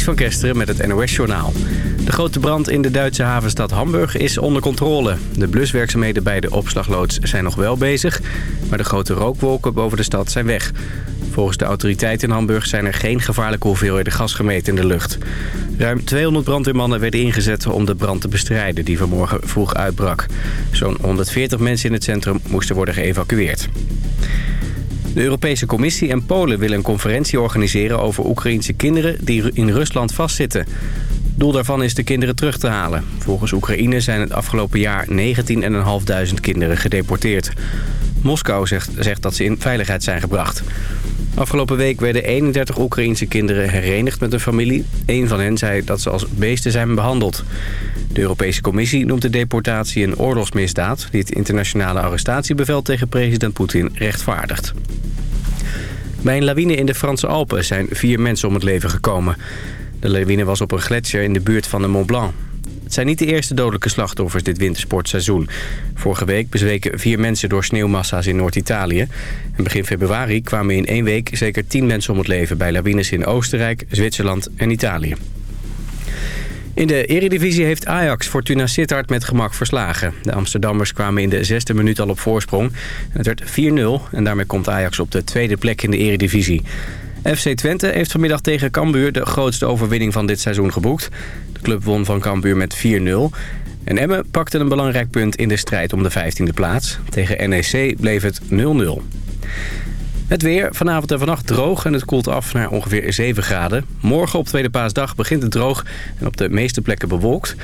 Van Kesteren met het NOS-journaal. De grote brand in de Duitse havenstad Hamburg is onder controle. De bluswerkzaamheden bij de opslagloods zijn nog wel bezig... maar de grote rookwolken boven de stad zijn weg. Volgens de autoriteiten in Hamburg zijn er geen gevaarlijke hoeveelheden gas gemeten in de lucht. Ruim 200 brandweermannen werden ingezet om de brand te bestrijden... die vanmorgen vroeg uitbrak. Zo'n 140 mensen in het centrum moesten worden geëvacueerd. De Europese Commissie en Polen willen een conferentie organiseren over Oekraïnse kinderen die in Rusland vastzitten. Doel daarvan is de kinderen terug te halen. Volgens Oekraïne zijn het afgelopen jaar 19.500 kinderen gedeporteerd. Moskou zegt, zegt dat ze in veiligheid zijn gebracht. Afgelopen week werden 31 Oekraïnse kinderen herenigd met hun familie. Een van hen zei dat ze als beesten zijn behandeld. De Europese Commissie noemt de deportatie een oorlogsmisdaad... die het internationale arrestatiebevel tegen president Poetin rechtvaardigt. Bij een lawine in de Franse Alpen zijn vier mensen om het leven gekomen. De lawine was op een gletsjer in de buurt van de Mont Blanc. Het zijn niet de eerste dodelijke slachtoffers dit wintersportseizoen. Vorige week bezweken vier mensen door sneeuwmassa's in Noord-Italië. En begin februari kwamen in één week zeker tien mensen om het leven... bij lawines in Oostenrijk, Zwitserland en Italië. In de eredivisie heeft Ajax Fortuna Sittard met gemak verslagen. De Amsterdammers kwamen in de zesde minuut al op voorsprong. Het werd 4-0 en daarmee komt Ajax op de tweede plek in de eredivisie. FC Twente heeft vanmiddag tegen Cambuur de grootste overwinning van dit seizoen geboekt. De club won van Cambuur met 4-0. En Emmen pakte een belangrijk punt in de strijd om de 15e plaats. Tegen NEC bleef het 0-0. Het weer, vanavond en vannacht droog en het koelt af naar ongeveer 7 graden. Morgen op Tweede Paasdag begint het droog en op de meeste plekken bewolkt.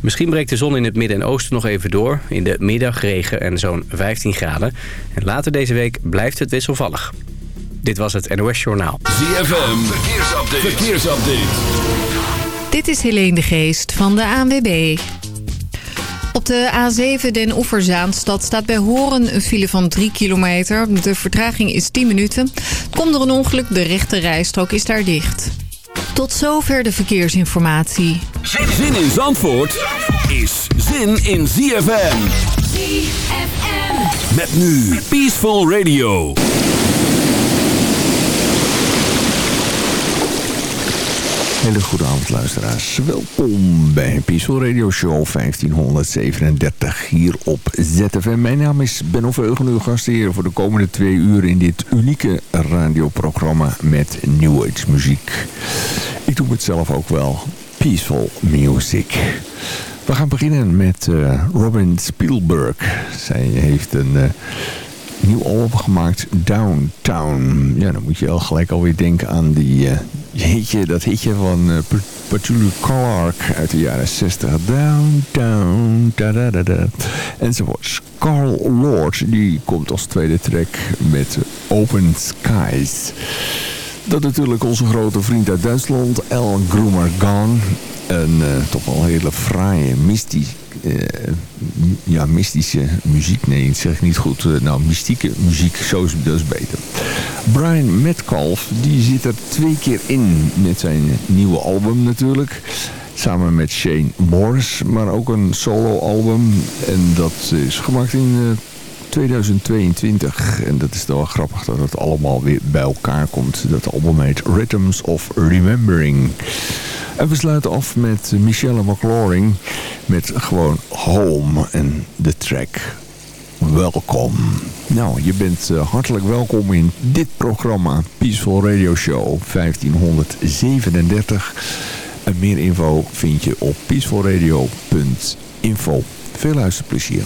Misschien breekt de zon in het midden en oosten nog even door. In de middag regen en zo'n 15 graden. En later deze week blijft het wisselvallig. Dit was het NOS Journaal. ZFM, verkeersupdate. verkeersupdate. Dit is Helene de Geest van de ANWB. Op de A7 Den Oeverzaanstad staat bij Horen een file van 3 kilometer. De vertraging is 10 minuten. Komt er een ongeluk, de rechte rijstrook is daar dicht. Tot zover de verkeersinformatie. Zin in Zandvoort is zin in ZFM. ZFM. Met nu Peaceful Radio. Hele goede avond luisteraars. Welkom bij Peaceful Radio Show 1537 hier op ZFM. Mijn naam is Ben Veugen, uw gastheer voor de komende twee uur in dit unieke radioprogramma met New Age muziek. Ik doe het zelf ook wel. Peaceful Music. We gaan beginnen met uh, Robin Spielberg. Zij heeft een... Uh, nieuw album gemaakt, Downtown. Ja, dan moet je al gelijk alweer denken aan die, uh, hitje, dat hitje van uh, Clark uit de jaren 60. Downtown, da da da da. Enzovoorts. Carl Lord, die komt als tweede track met Open Skies. Dat natuurlijk onze grote vriend uit Duitsland, El Groomergan. Een uh, toch wel hele fraaie, mystisch, uh, ja, mystische muziek. Nee, dat zeg ik niet goed. Uh, nou, mystieke muziek, zo is dus beter. Brian Metcalf, die zit er twee keer in met zijn nieuwe album natuurlijk. Samen met Shane Morris, maar ook een solo album. En dat is gemaakt in 2022. En dat is wel grappig dat het allemaal weer bij elkaar komt. Dat album heet Rhythms of Remembering. En we sluiten af met Michelle McLaurin met gewoon Home en de track Welkom. Nou, je bent uh, hartelijk welkom in dit programma Peaceful Radio Show 1537. En meer info vind je op peacefulradio.info. Veel luisterplezier.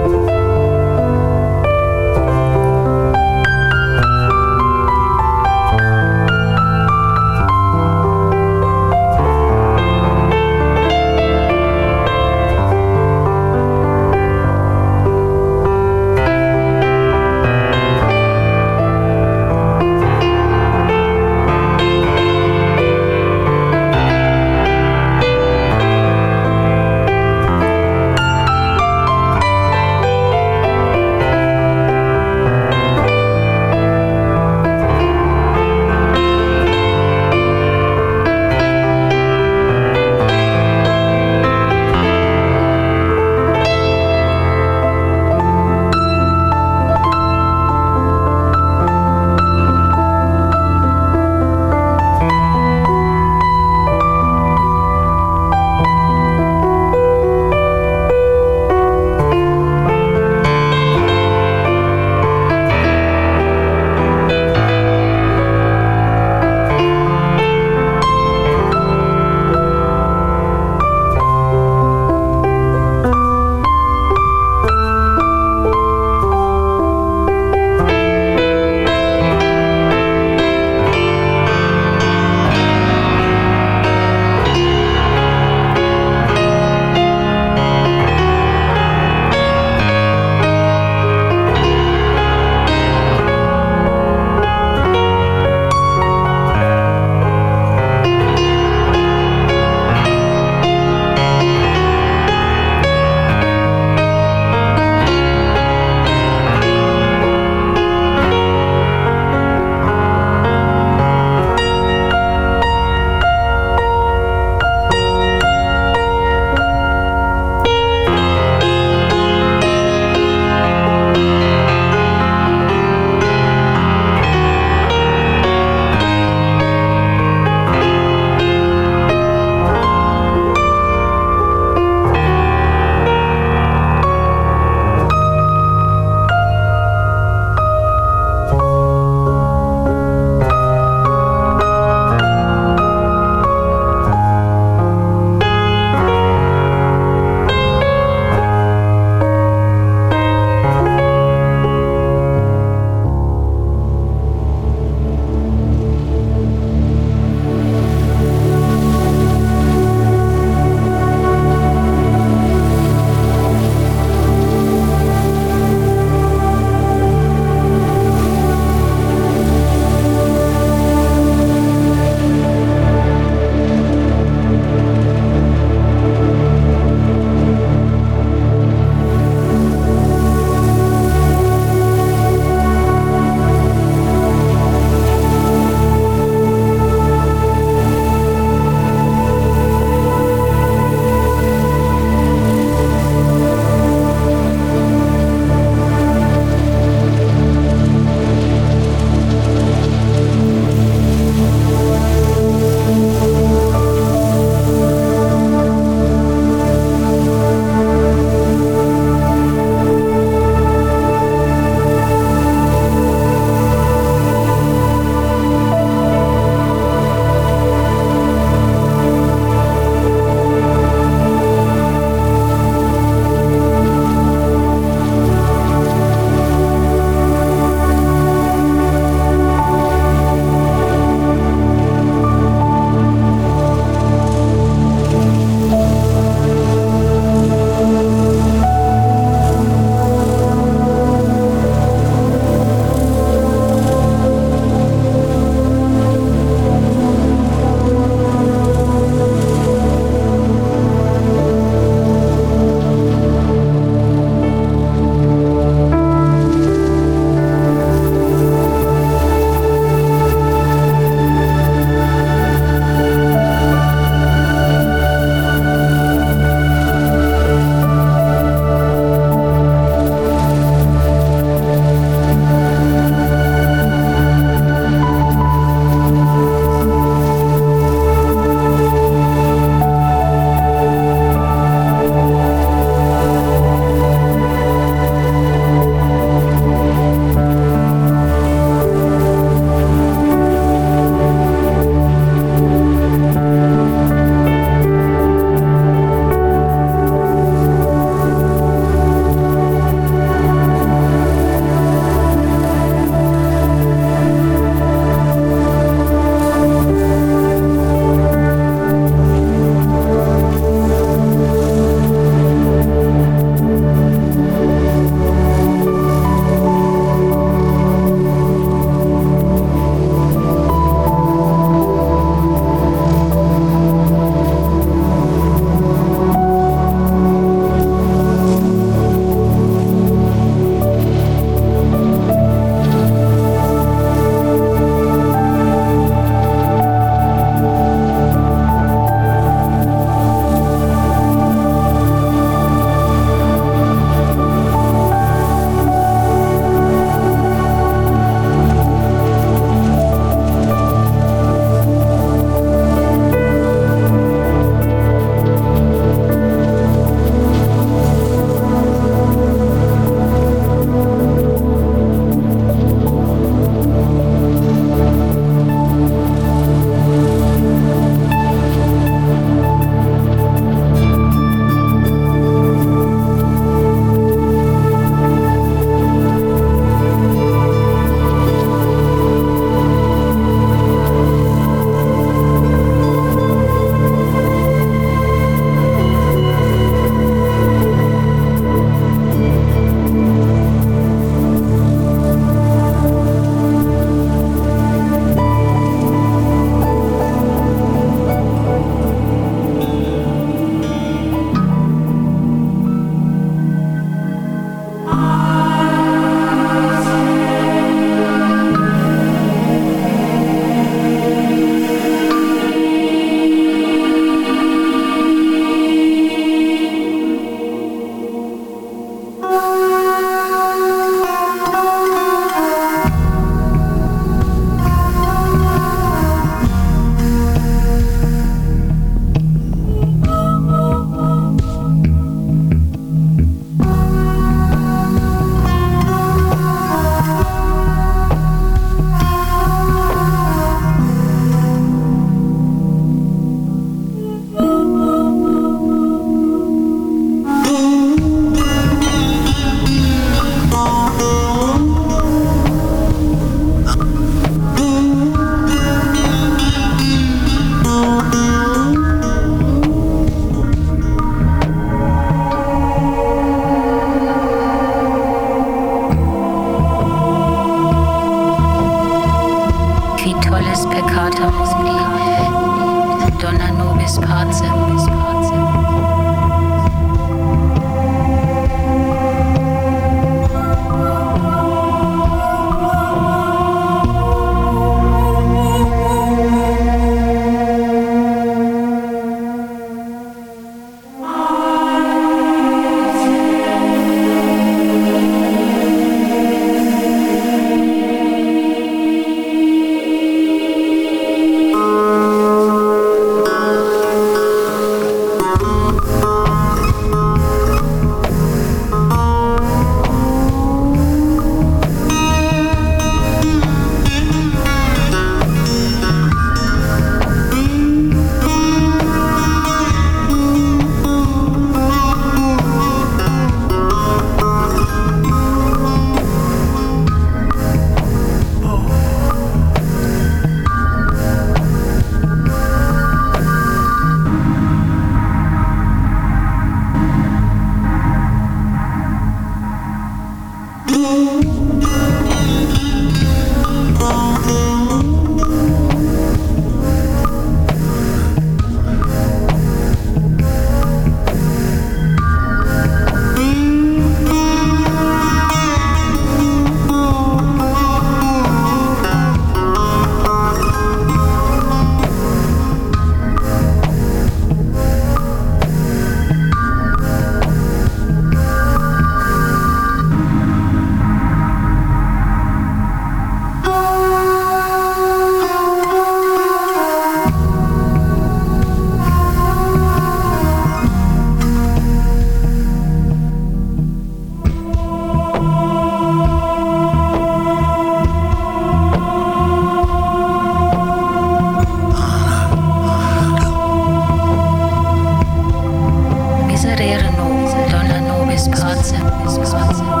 expensive.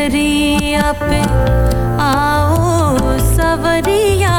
दरिया पे आओ सवरिया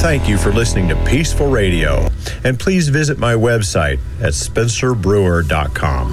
Thank you for listening to Peaceful Radio. And please visit my website at spencerbrewer.com.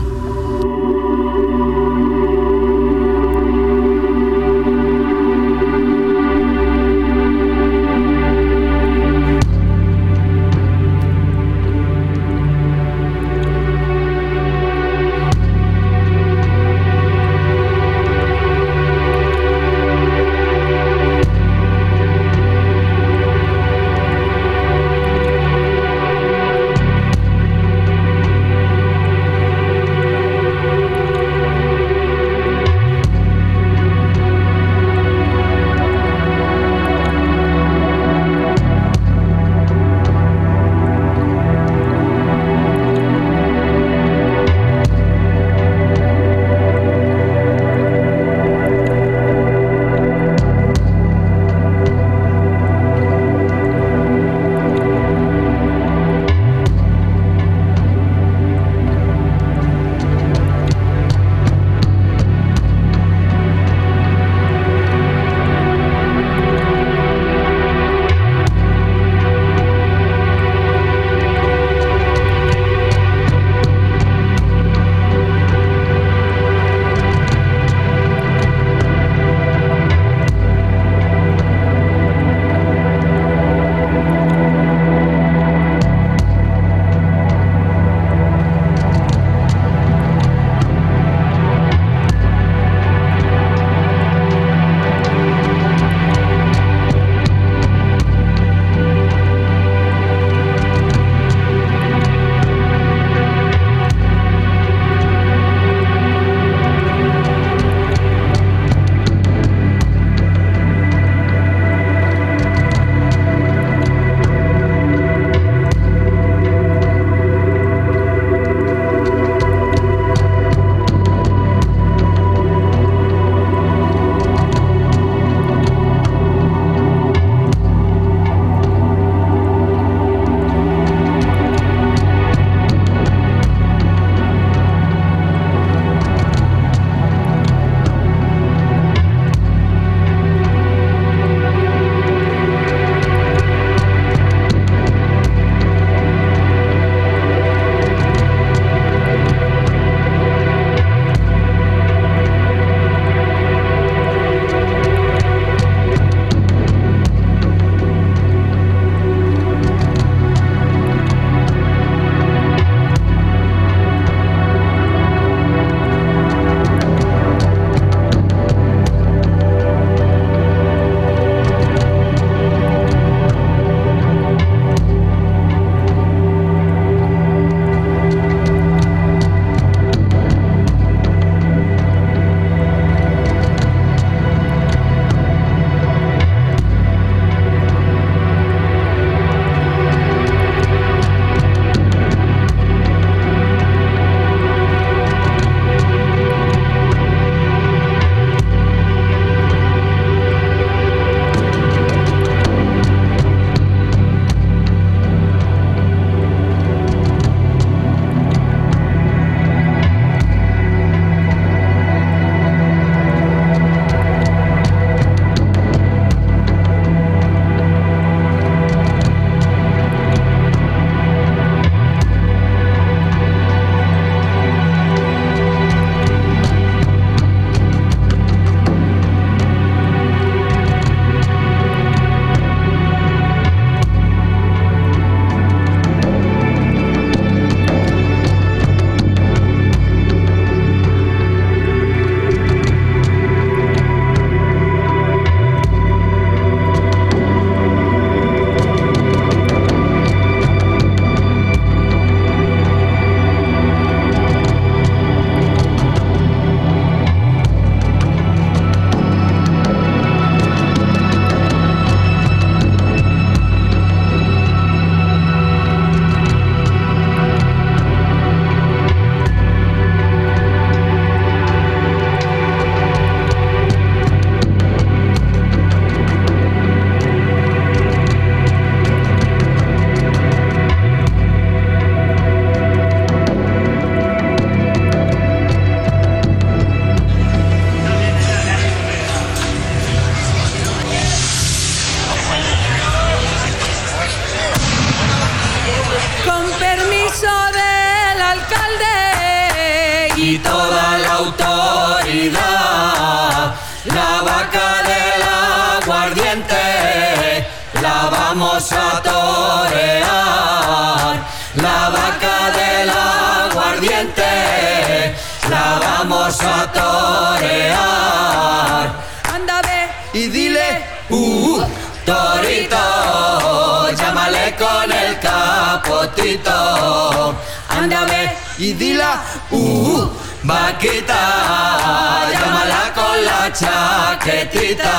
y dila, uh, vaquita, llámala con la chaquetita.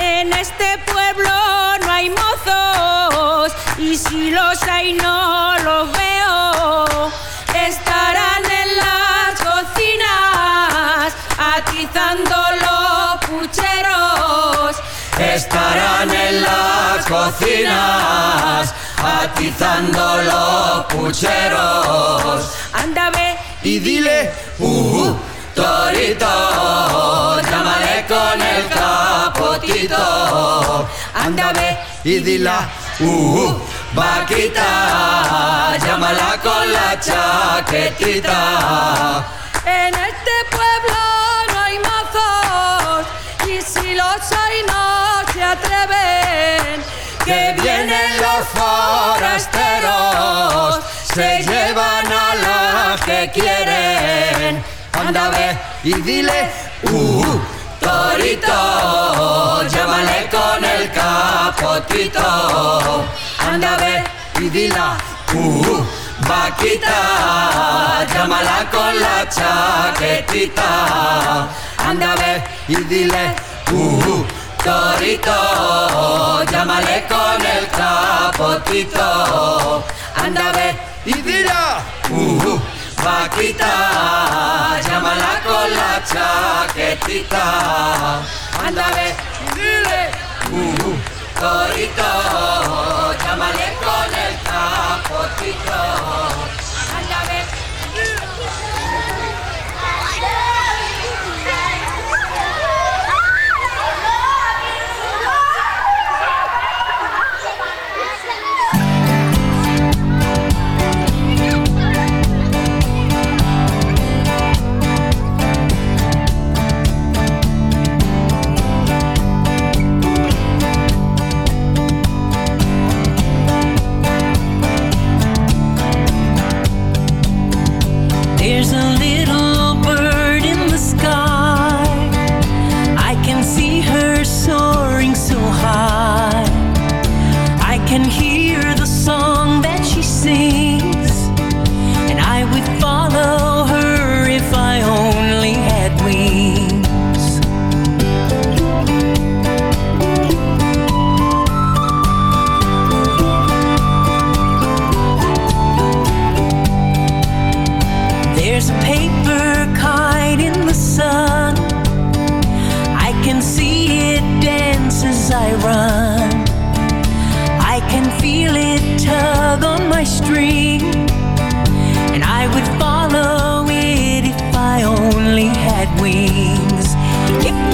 En este pueblo no hay mozos y si los hay no los veo. Estarán en las cocinas atizando los pucheros. Estarán en las cocinas atizando los pucheros. Anda ve y dile, uh, torito, llámale con el capotito. Anda ve y dila, uh, vaquita, llámala con la chaquetita. En este pueblo no hay mozos y si los hay no se atreven. Que vienen los forasteros, se llevan a la que quieren. Anda ve y dile, uh, torito, llámale con el capotito. Anda ve y dila, uh, vaquita, llámala con la chaquetita. Anda ve y dile, uh, torito, llámale con el capotito. Anda ve y dila, uh, vaquita, llámala con la chaquetita. Anda ve y dile, uh, torito, llámale con el capotito. As I run. I can feel it tug on my string. And I would follow it if I only had wings. If